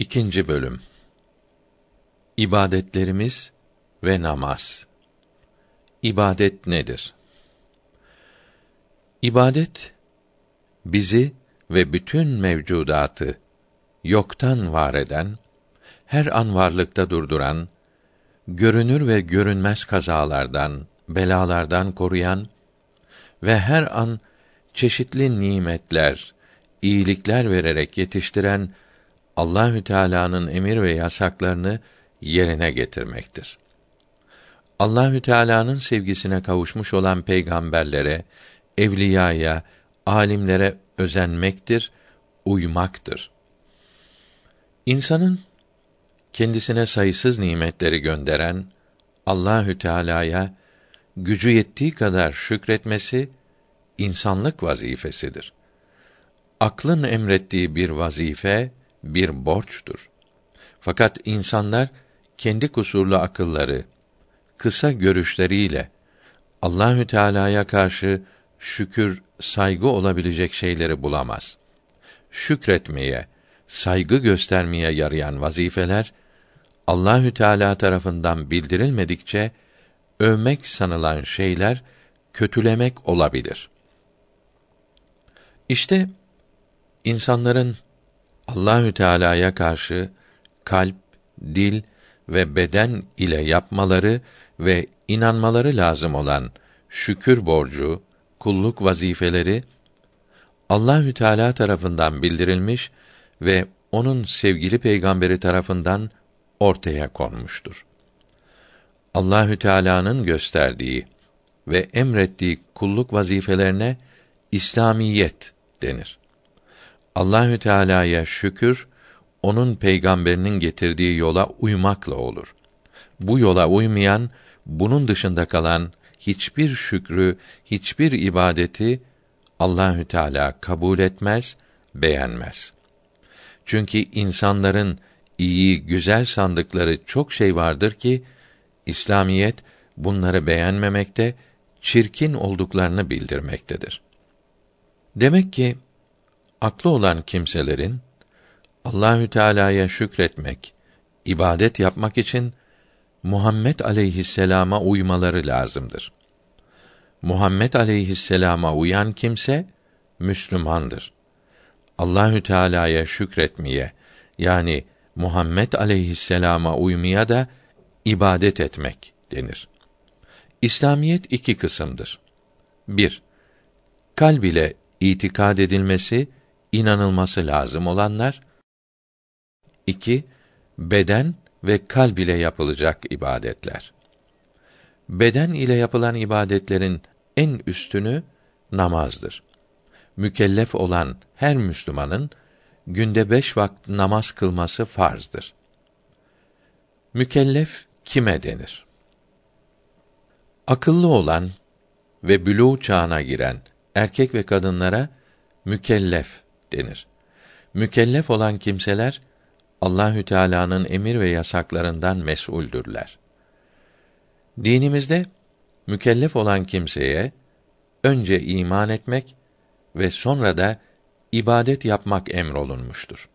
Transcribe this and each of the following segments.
İkinci bölüm İbadetlerimiz ve namaz. İbadet nedir? İbadet bizi ve bütün mevcudatı yoktan var eden, her an varlıkta durduran, görünür ve görünmez kazalardan, belalardan koruyan ve her an çeşitli nimetler, iyilikler vererek yetiştiren Allahü Teala'nın emir ve yasaklarını yerine getirmektir. Allahü Teala'nın sevgisine kavuşmuş olan peygamberlere, evliyaya, alimlere özenmektir, uymaktır. İnsanın kendisine sayısız nimetleri gönderen Allahü Teala'ya gücü yettiği kadar şükretmesi insanlık vazifesidir. Aklın emrettiği bir vazife bir borçtur. Fakat insanlar kendi kusurlu akılları, kısa görüşleriyle Allahü Teala'ya karşı şükür, saygı olabilecek şeyleri bulamaz. Şükretmeye, saygı göstermeye yarayan vazifeler Allahü Teala tarafından bildirilmedikçe övmek sanılan şeyler kötülemek olabilir. İşte insanların Allahü Teala'ya karşı kalp, dil ve beden ile yapmaları ve inanmaları lazım olan şükür borcu, kulluk vazifeleri Allahü Teala tarafından bildirilmiş ve onun sevgili peygamberi tarafından ortaya konmuştur. Allahü Teala'nın gösterdiği ve emrettiği kulluk vazifelerine İslamiyet denir. Allahü Teala'ya şükür onun peygamberinin getirdiği yola uymakla olur. Bu yola uymayan, bunun dışında kalan hiçbir şükrü, hiçbir ibadeti Allahü Teala kabul etmez, beğenmez. Çünkü insanların iyi, güzel sandıkları çok şey vardır ki İslamiyet bunları beğenmemekte, çirkin olduklarını bildirmektedir. Demek ki aklı olan kimselerin Allahü Teala'ya şükretmek, ibadet yapmak için Muhammed aleyhisselama uymaları lazımdır. Muhammed aleyhisselama uyan kimse Müslümandır. Allahü Teala'ya şükretmeye yani Muhammed aleyhisselama uymaya da ibadet etmek denir. İslamiyet iki kısımdır. 1. Kalb ile itikad edilmesi, inanılması lazım olanlar. 2. Beden ve kalb ile yapılacak ibadetler. Beden ile yapılan ibadetlerin en üstünü namazdır. Mükellef olan her Müslümanın günde beş vakit namaz kılması farzdır. Mükellef kime denir? Akıllı olan ve bülû çağına giren erkek ve kadınlara mükellef denir. Mükellef olan kimseler Allahü Teala'nın emir ve yasaklarından mesuldürler. Dinimizde mükellef olan kimseye önce iman etmek ve sonra da ibadet yapmak emrolunmuştur.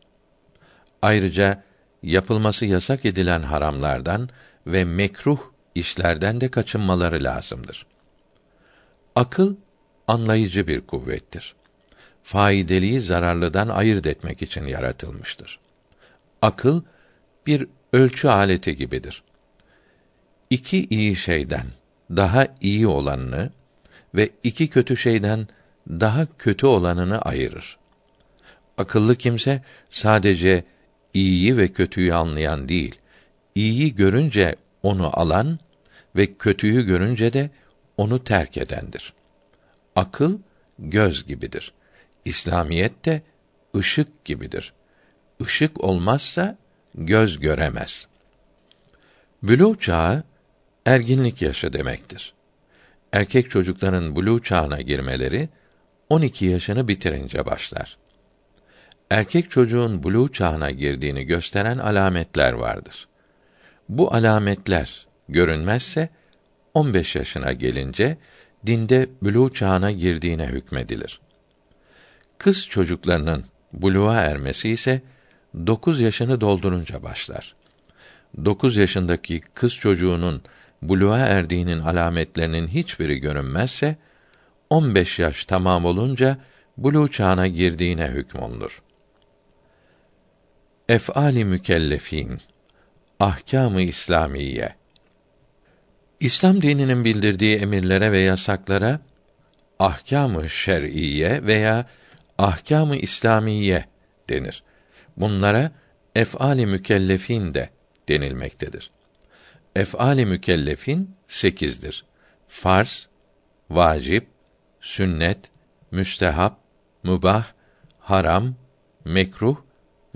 Ayrıca yapılması yasak edilen haramlardan ve mekruh işlerden de kaçınmaları lazımdır. Akıl anlayıcı bir kuvvettir. Faydelıyı zararlıdan ayırt etmek için yaratılmıştır. Akıl bir ölçü aleti gibidir. İki iyi şeyden daha iyi olanını ve iki kötü şeyden daha kötü olanını ayırır. Akıllı kimse sadece iyiyi ve kötüyü anlayan değil, iyiyi görünce onu alan ve kötüyü görünce de onu terk edendir. Akıl göz gibidir. İslamiyet de ışık gibidir. Işık olmazsa göz göremez. Bülû çağı erginlik yaşı demektir. Erkek çocukların bülû çağına girmeleri 12 yaşını bitirince başlar. Erkek çocuğun buluğ çağına girdiğini gösteren alametler vardır. Bu alametler görünmezse 15 yaşına gelince dinde buluğ çağına girdiğine hükmedilir. Kız çocuklarının buluğa ermesi ise dokuz yaşını doldurunca başlar. Dokuz yaşındaki kız çocuğunun buluğa erdiğinin alametlerinin hiçbiri görünmezse, on beş yaş tamam olunca buluğ çağına girdiğine hükmolunur. Ef'ali mükellefin Ahkâm-ı İslamiye İslam dininin bildirdiği emirlere ve yasaklara ahkâm-ı şer'iyye veya ahkâm-ı İslamiye denir. Bunlara ef'ali mükellefin de denilmektedir. Ef'ali mükellefin sekizdir. Farz, vacip, sünnet, müstehap, mübah, haram, mekruh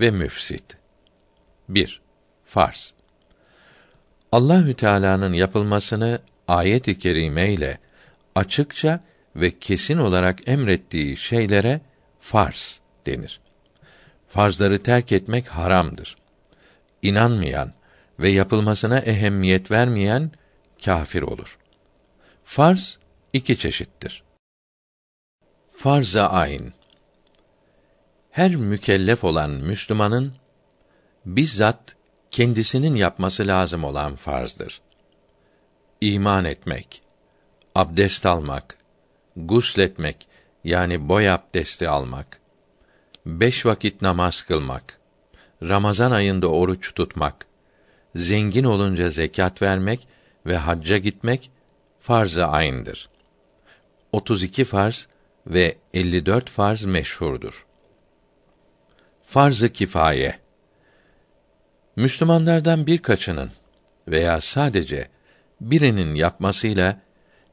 ve müfsit. 1. Farz. Allahü Teala'nın yapılmasını ayet-i kerime ile açıkça ve kesin olarak emrettiği şeylere farz denir. Farzları terk etmek haramdır. İnanmayan ve yapılmasına ehemmiyet vermeyen kafir olur. Farz iki çeşittir. Farz-ı ayn. Her mükellef olan Müslümanın bizzat kendisinin yapması lazım olan farzdır. İman etmek, abdest almak, gusletmek yani boy abdesti almak, beş vakit namaz kılmak, Ramazan ayında oruç tutmak, zengin olunca zekat vermek ve hacca gitmek farz-ı ayn'dır. 32 farz ve 54 farz meşhurdur. Farz-ı kifaye Müslümanlardan birkaçının veya sadece birinin yapmasıyla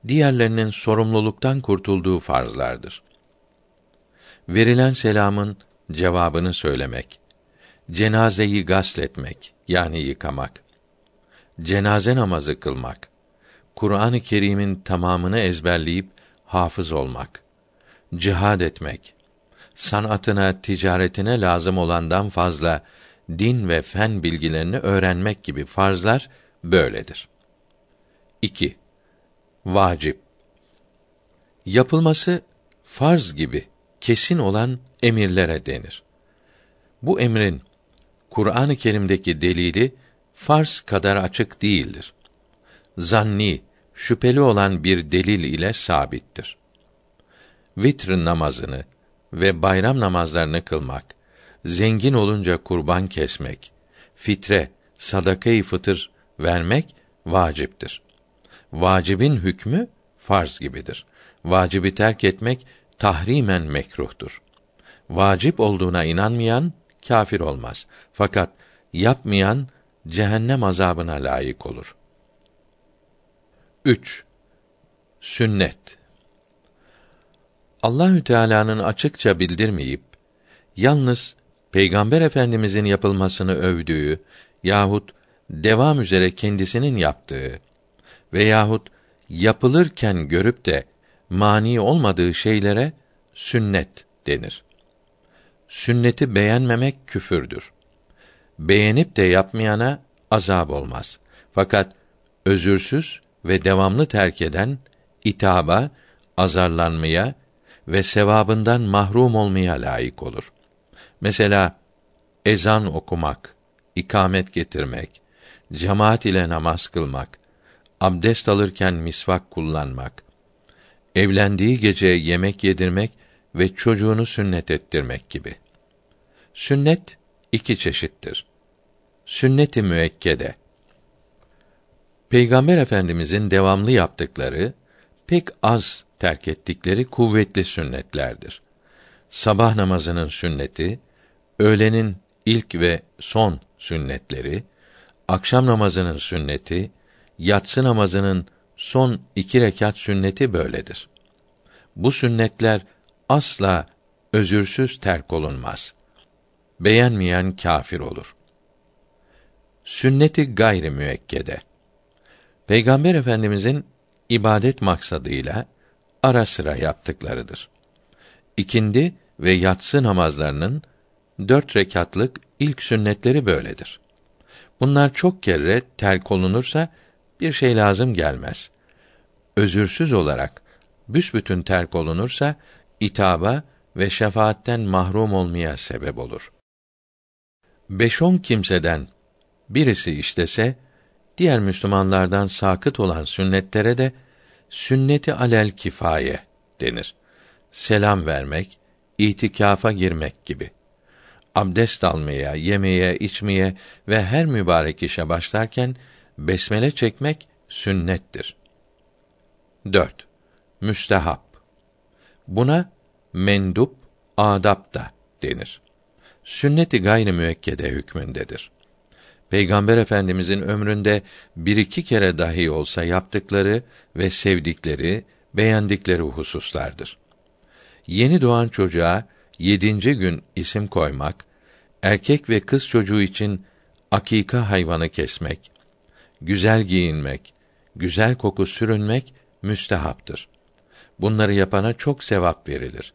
diğerlerinin sorumluluktan kurtulduğu farzlardır. Verilen selamın cevabını söylemek, cenazeyi gasletmek yani yıkamak, cenaze namazı kılmak, Kur'an-ı Kerim'in tamamını ezberleyip hafız olmak, cihad etmek, sanatına, ticaretine lazım olandan fazla din ve fen bilgilerini öğrenmek gibi farzlar böyledir. 2. Vacip Yapılması farz gibi kesin olan emirlere denir. Bu emrin Kur'an-ı Kerim'deki delili farz kadar açık değildir. Zanni, şüpheli olan bir delil ile sabittir. Vitr namazını ve bayram namazlarını kılmak, zengin olunca kurban kesmek, fitre, sadakayı fıtır vermek vaciptir. Vacibin hükmü farz gibidir. Vacibi terk etmek tahrimen mekruhtur. Vacip olduğuna inanmayan kafir olmaz. Fakat yapmayan cehennem azabına layık olur. 3. Sünnet Allahü Teala'nın açıkça bildirmeyip yalnız Peygamber Efendimizin yapılmasını övdüğü yahut devam üzere kendisinin yaptığı veyahut yapılırken görüp de mani olmadığı şeylere sünnet denir. Sünneti beğenmemek küfürdür. Beğenip de yapmayana azab olmaz. Fakat özürsüz ve devamlı terk eden itaba, azarlanmaya ve sevabından mahrum olmaya layık olur. Mesela ezan okumak, ikamet getirmek, cemaat ile namaz kılmak, abdest alırken misvak kullanmak, evlendiği gece yemek yedirmek ve çocuğunu sünnet ettirmek gibi. Sünnet iki çeşittir. Sünnet-i müekkede. Peygamber Efendimizin devamlı yaptıkları, pek az terk ettikleri kuvvetli sünnetlerdir. Sabah namazının sünneti, öğlenin ilk ve son sünnetleri, akşam namazının sünneti, yatsı namazının son iki rekat sünneti böyledir. Bu sünnetler asla özürsüz terk olunmaz. Beğenmeyen kâfir olur. Sünneti gayri müekkede. Peygamber Efendimizin ibadet maksadıyla ara sıra yaptıklarıdır. İkindi ve yatsı namazlarının dört rekatlık ilk sünnetleri böyledir. Bunlar çok kere terk olunursa bir şey lazım gelmez. Özürsüz olarak büsbütün terk olunursa itaba ve şefaatten mahrum olmaya sebep olur. Beş on kimseden birisi işlese, diğer Müslümanlardan sakıt olan sünnetlere de sünneti alel kifaye denir. Selam vermek, itikafa girmek gibi. Abdest almaya, yemeye, içmeye ve her mübarek işe başlarken besmele çekmek sünnettir. 4. Müstehap. Buna mendup, adap da denir. Sünneti gayri müekkede hükmündedir. Peygamber Efendimizin ömründe bir iki kere dahi olsa yaptıkları ve sevdikleri, beğendikleri hususlardır. Yeni doğan çocuğa yedinci gün isim koymak, erkek ve kız çocuğu için akika hayvanı kesmek, güzel giyinmek, güzel koku sürünmek müstehaptır. Bunları yapana çok sevap verilir.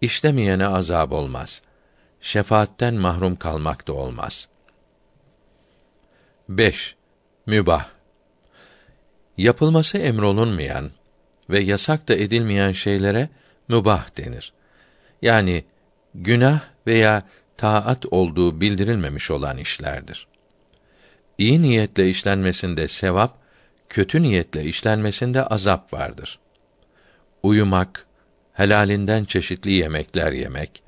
İşlemeyene azab olmaz. Şefaatten mahrum kalmak da olmaz.'' 5. Mübah Yapılması emrolunmayan ve yasak da edilmeyen şeylere mübah denir. Yani günah veya taat olduğu bildirilmemiş olan işlerdir. İyi niyetle işlenmesinde sevap, kötü niyetle işlenmesinde azap vardır. Uyumak, helalinden çeşitli yemekler yemek,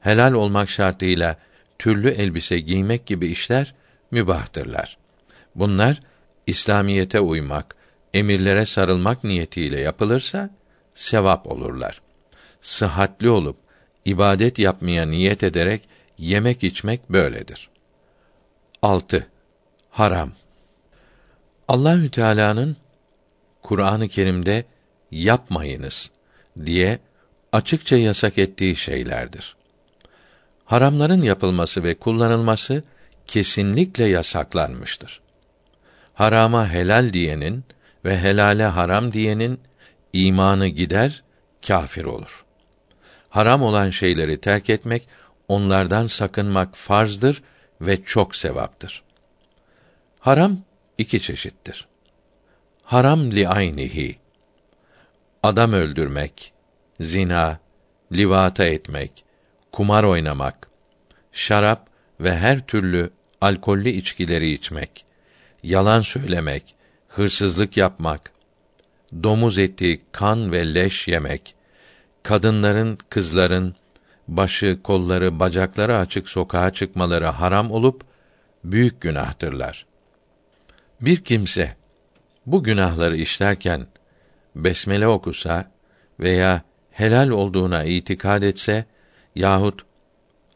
helal olmak şartıyla türlü elbise giymek gibi işler mübahtırlar. Bunlar İslamiyete uymak, emirlere sarılmak niyetiyle yapılırsa sevap olurlar. Sıhhatli olup ibadet yapmaya niyet ederek yemek içmek böyledir. 6. Haram. Allahü Teala'nın Kur'an-ı Kerim'de yapmayınız diye açıkça yasak ettiği şeylerdir. Haramların yapılması ve kullanılması kesinlikle yasaklanmıştır. Harama helal diyenin ve helale haram diyenin imanı gider, kâfir olur. Haram olan şeyleri terk etmek, onlardan sakınmak farzdır ve çok sevaptır. Haram iki çeşittir. Haram li aynihi. Adam öldürmek, zina, livata etmek, kumar oynamak, şarap ve her türlü alkollü içkileri içmek, yalan söylemek, hırsızlık yapmak, domuz eti, kan ve leş yemek, kadınların, kızların başı, kolları, bacakları açık sokağa çıkmaları haram olup büyük günahtırlar. Bir kimse bu günahları işlerken besmele okusa veya helal olduğuna itikad etse yahut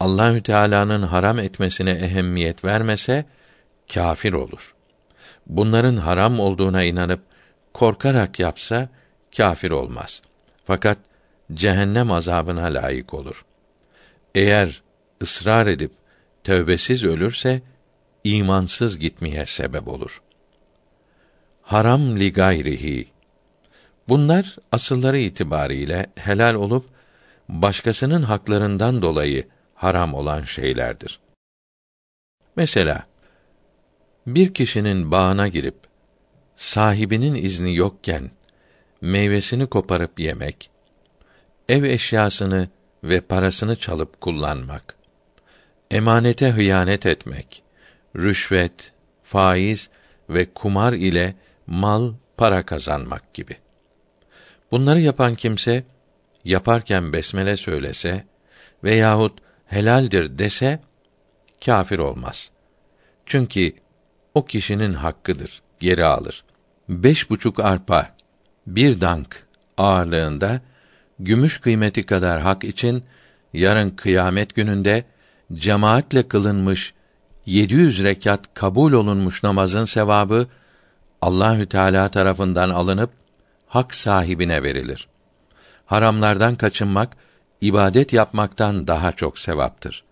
Allahü Teala'nın haram etmesine ehemmiyet vermese kâfir olur. Bunların haram olduğuna inanıp korkarak yapsa kâfir olmaz. Fakat cehennem azabına layık olur. Eğer ısrar edip tövbesiz ölürse imansız gitmeye sebep olur. Haram li gayrihi. Bunlar asılları itibariyle helal olup başkasının haklarından dolayı haram olan şeylerdir. Mesela bir kişinin bağına girip sahibinin izni yokken meyvesini koparıp yemek, ev eşyasını ve parasını çalıp kullanmak, emanete hıyanet etmek, rüşvet, faiz ve kumar ile mal, para kazanmak gibi. Bunları yapan kimse yaparken besmele söylese veyahut helaldir dese kâfir olmaz. Çünkü o kişinin hakkıdır, geri alır. Beş buçuk arpa, bir dank ağırlığında, gümüş kıymeti kadar hak için, yarın kıyamet gününde, cemaatle kılınmış, 700 rekat kabul olunmuş namazın sevabı, Allahü Teala tarafından alınıp, hak sahibine verilir. Haramlardan kaçınmak, ibadet yapmaktan daha çok sevaptır.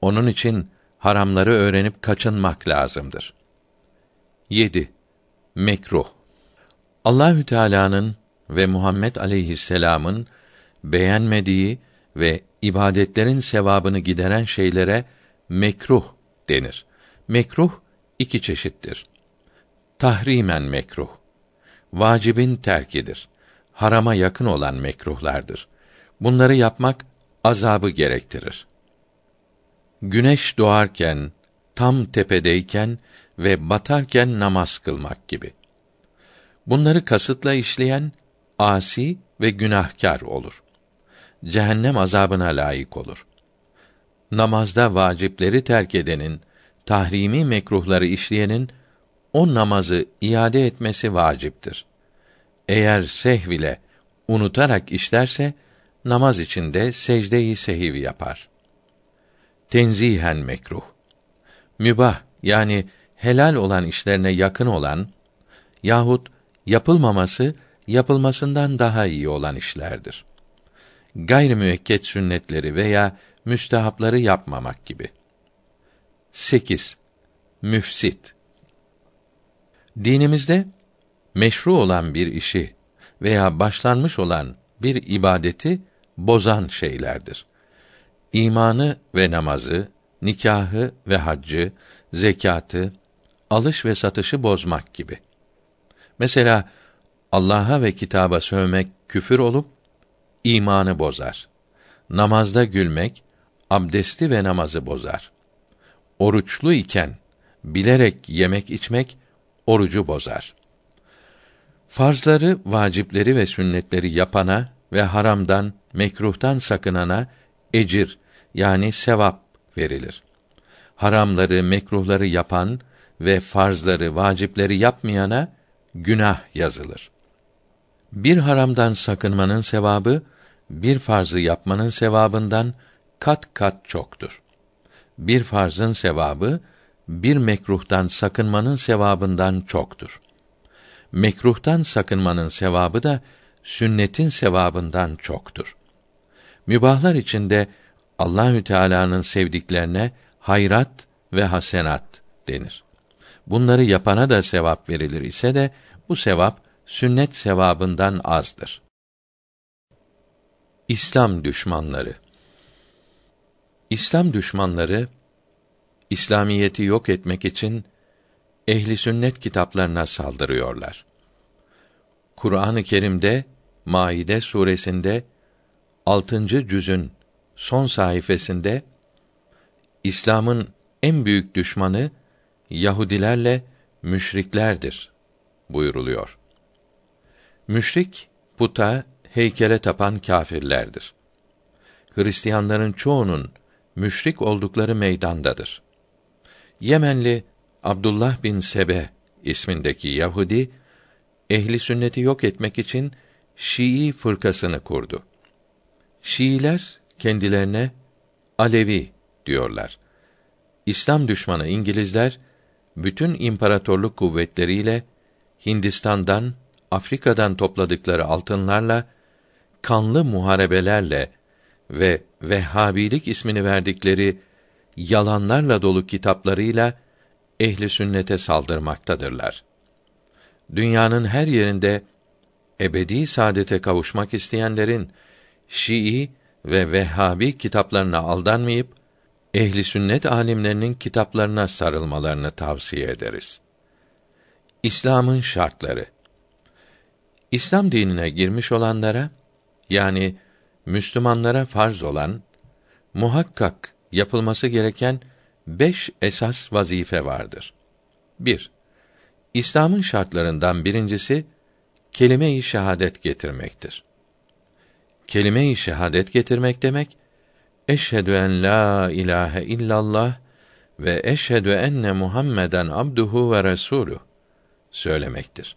Onun için haramları öğrenip kaçınmak lazımdır. 7. Mekruh. Allahü Teala'nın ve Muhammed aleyhisselam'ın beğenmediği ve ibadetlerin sevabını gideren şeylere mekruh denir. Mekruh iki çeşittir. Tahrimen mekruh. Vacibin terkidir. Harama yakın olan mekruhlardır. Bunları yapmak azabı gerektirir. güneş doğarken, tam tepedeyken ve batarken namaz kılmak gibi. Bunları kasıtla işleyen asi ve günahkar olur. Cehennem azabına layık olur. Namazda vacipleri terk edenin, tahrimi mekruhları işleyenin o namazı iade etmesi vaciptir. Eğer sehv ile unutarak işlerse namaz içinde secde-i sehiv yapar. Tenzihen mekruh. Mübah yani helal olan işlerine yakın olan yahut yapılmaması yapılmasından daha iyi olan işlerdir. Gayri müekket sünnetleri veya müstehapları yapmamak gibi. 8. Müfsit Dinimizde meşru olan bir işi veya başlanmış olan bir ibadeti bozan şeylerdir. İmanı ve namazı, nikahı ve haccı, zekatı, alış ve satışı bozmak gibi. Mesela Allah'a ve kitaba sövmek küfür olup imanı bozar. Namazda gülmek abdesti ve namazı bozar. Oruçlu iken bilerek yemek içmek orucu bozar. Farzları, vacipleri ve sünnetleri yapana ve haramdan, mekruhtan sakınana ecir yani sevap verilir. Haramları, mekruhları yapan ve farzları, vacipleri yapmayana günah yazılır. Bir haramdan sakınmanın sevabı bir farzı yapmanın sevabından kat kat çoktur. Bir farzın sevabı bir mekruhtan sakınmanın sevabından çoktur. Mekruhtan sakınmanın sevabı da sünnetin sevabından çoktur. Mübahlar içinde Allahü Teala'nın sevdiklerine hayrat ve hasenat denir. Bunları yapana da sevap verilir ise de bu sevap sünnet sevabından azdır. İslam düşmanları İslam düşmanları İslamiyeti yok etmek için ehli sünnet kitaplarına saldırıyorlar. Kur'an-ı Kerim'de Maide suresinde 6. cüzün son sayfasında İslam'ın en büyük düşmanı Yahudilerle müşriklerdir buyuruluyor. Müşrik puta, heykele tapan kâfirlerdir. Hristiyanların çoğunun müşrik oldukları meydandadır. Yemenli Abdullah bin Sebe ismindeki Yahudi ehli sünneti yok etmek için Şii fırkasını kurdu. Şiiler kendilerine Alevi diyorlar. İslam düşmanı İngilizler bütün imparatorluk kuvvetleriyle Hindistan'dan, Afrika'dan topladıkları altınlarla kanlı muharebelerle ve Vehhabilik ismini verdikleri yalanlarla dolu kitaplarıyla ehli sünnete saldırmaktadırlar. Dünyanın her yerinde ebedi saadete kavuşmak isteyenlerin Şii ve Vehhabi kitaplarına aldanmayıp ehli sünnet alimlerinin kitaplarına sarılmalarını tavsiye ederiz. İslam'ın şartları İslam dinine girmiş olanlara yani Müslümanlara farz olan muhakkak yapılması gereken beş esas vazife vardır. 1. İslam'ın şartlarından birincisi kelime-i şehadet getirmektir. Kelime-i şehadet getirmek demek eşhedü en la ilahe illallah ve eşhedü enne Muhammeden abduhu ve resuluh söylemektir.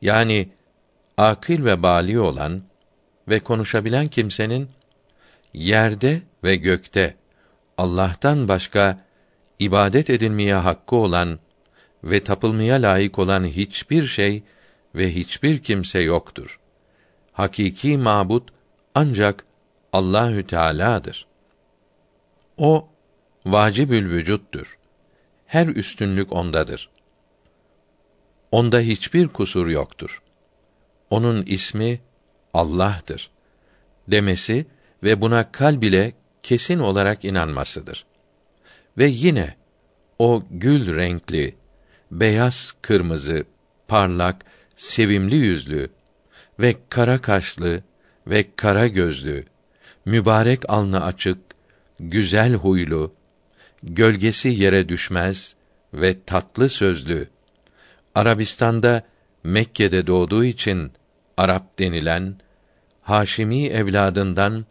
Yani akıl ve bali olan ve konuşabilen kimsenin yerde ve gökte Allah'tan başka ibadet edilmeye hakkı olan ve tapılmaya layık olan hiçbir şey ve hiçbir kimse yoktur. Hakiki mabut ancak Allahü Teala'dır. O vacibül vücuttur. Her üstünlük ondadır. Onda hiçbir kusur yoktur. Onun ismi Allah'tır demesi ve buna kalb ile kesin olarak inanmasıdır. Ve yine o gül renkli, beyaz kırmızı, parlak, sevimli yüzlü ve kara kaşlı ve kara gözlü, mübarek alnı açık, güzel huylu, gölgesi yere düşmez ve tatlı sözlü, Arabistan'da Mekke'de doğduğu için Arap denilen Haşimi evladından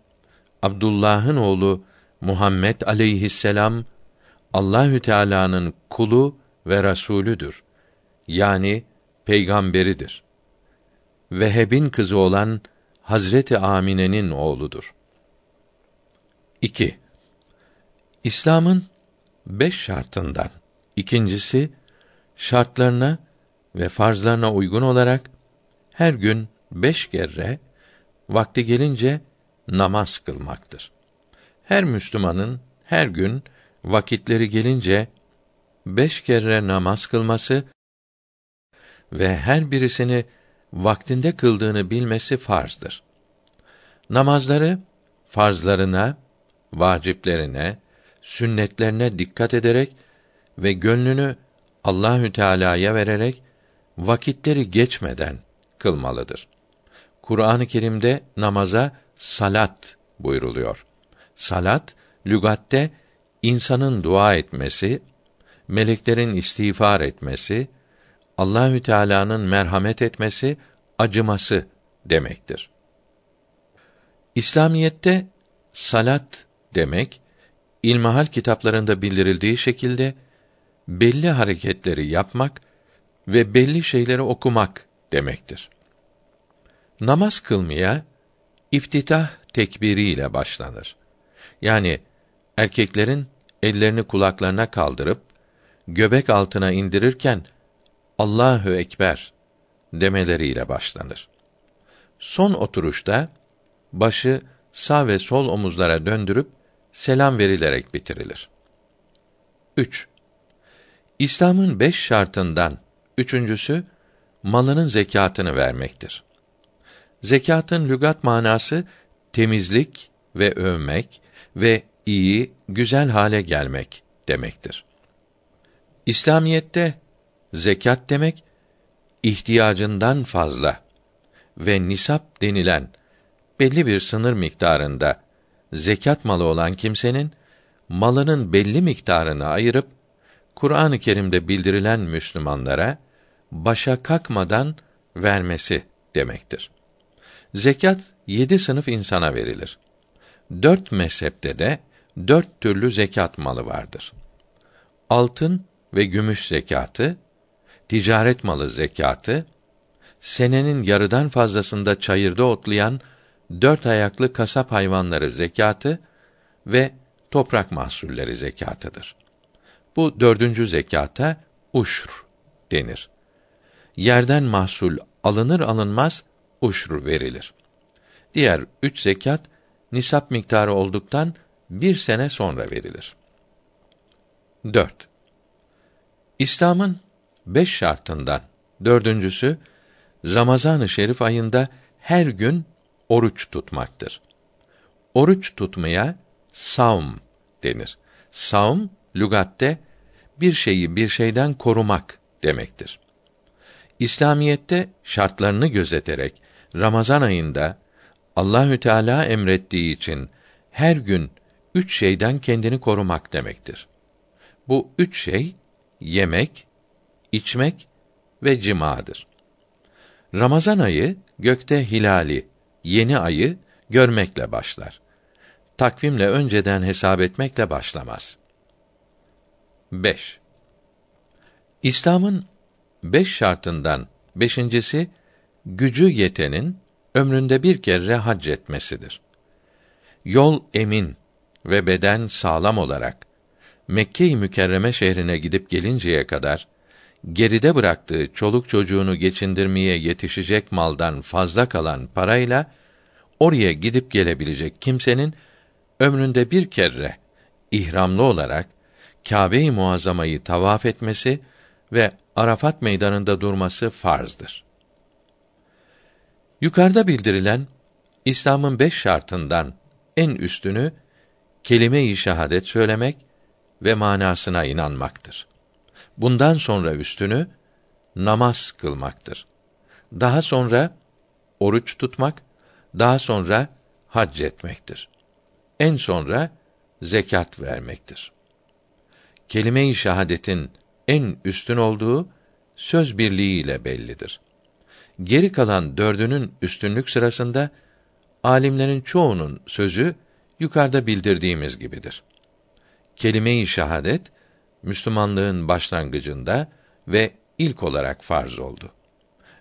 Abdullah'ın oğlu Muhammed aleyhisselam Allahü Teala'nın kulu ve rasulüdür. Yani peygamberidir. Veheb'in kızı olan Hazreti Amine'nin oğludur. 2. İslam'ın beş şartından ikincisi şartlarına ve farzlarına uygun olarak her gün beş kere vakti gelince namaz kılmaktır. Her Müslümanın her gün vakitleri gelince beş kere namaz kılması ve her birisini vaktinde kıldığını bilmesi farzdır. Namazları farzlarına, vaciplerine, sünnetlerine dikkat ederek ve gönlünü Allahü Teala'ya vererek vakitleri geçmeden kılmalıdır. Kur'an-ı Kerim'de namaza salat buyruluyor. Salat lügatte insanın dua etmesi, meleklerin istiğfar etmesi, Allahü Teala'nın merhamet etmesi, acıması demektir. İslamiyette salat demek ilmihal kitaplarında bildirildiği şekilde belli hareketleri yapmak ve belli şeyleri okumak demektir. Namaz kılmaya iftitah tekbiriyle başlanır. Yani erkeklerin ellerini kulaklarına kaldırıp göbek altına indirirken Allahu ekber demeleriyle başlanır. Son oturuşta başı sağ ve sol omuzlara döndürüp selam verilerek bitirilir. 3. İslam'ın beş şartından üçüncüsü malının zekatını vermektir. Zekatın lügat manası temizlik ve övmek ve iyi, güzel hale gelmek demektir. İslamiyette zekat demek ihtiyacından fazla ve nisap denilen belli bir sınır miktarında zekat malı olan kimsenin malının belli miktarını ayırıp Kur'an-ı Kerim'de bildirilen Müslümanlara başa kalkmadan vermesi demektir. Zekat yedi sınıf insana verilir. Dört mezhepte de dört türlü zekat malı vardır. Altın ve gümüş zekatı, ticaret malı zekatı, senenin yarıdan fazlasında çayırda otlayan dört ayaklı kasap hayvanları zekatı ve toprak mahsulleri zekatıdır. Bu dördüncü zekata uşr denir. Yerden mahsul alınır alınmaz uşr verilir. Diğer üç zekat nisap miktarı olduktan bir sene sonra verilir. 4. İslam'ın beş şartından dördüncüsü Ramazan-ı Şerif ayında her gün oruç tutmaktır. Oruç tutmaya savm denir. Savm lügatte bir şeyi bir şeyden korumak demektir. İslamiyette şartlarını gözeterek Ramazan ayında Allahü Teala emrettiği için her gün üç şeyden kendini korumak demektir. Bu üç şey yemek, içmek ve cimadır. Ramazan ayı gökte hilali, yeni ayı görmekle başlar. Takvimle önceden hesap etmekle başlamaz. 5. İslam'ın beş şartından beşincisi gücü yetenin ömründe bir kere hac etmesidir. Yol emin ve beden sağlam olarak Mekke-i Mükerreme şehrine gidip gelinceye kadar geride bıraktığı çoluk çocuğunu geçindirmeye yetişecek maldan fazla kalan parayla oraya gidip gelebilecek kimsenin ömründe bir kere ihramlı olarak Kâbe-i Muazzama'yı tavaf etmesi ve Arafat meydanında durması farzdır. Yukarıda bildirilen İslam'ın beş şartından en üstünü kelime-i şehadet söylemek ve manasına inanmaktır. Bundan sonra üstünü namaz kılmaktır. Daha sonra oruç tutmak, daha sonra hac etmektir. En sonra zekat vermektir. Kelime-i şehadetin en üstün olduğu söz birliğiyle bellidir. Geri kalan dördünün üstünlük sırasında alimlerin çoğunun sözü yukarıda bildirdiğimiz gibidir. Kelime-i şehadet Müslümanlığın başlangıcında ve ilk olarak farz oldu.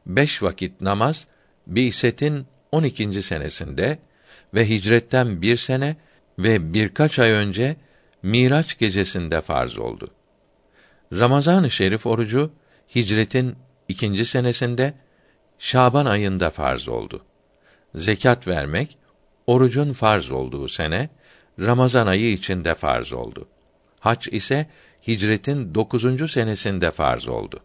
Beş vakit namaz Bi'setin 12. senesinde ve hicretten bir sene ve birkaç ay önce Miraç gecesinde farz oldu. Ramazan-ı Şerif orucu hicretin ikinci senesinde Şaban ayında farz oldu. Zekat vermek orucun farz olduğu sene Ramazan ayı içinde farz oldu. Hac ise hicretin dokuzuncu senesinde farz oldu.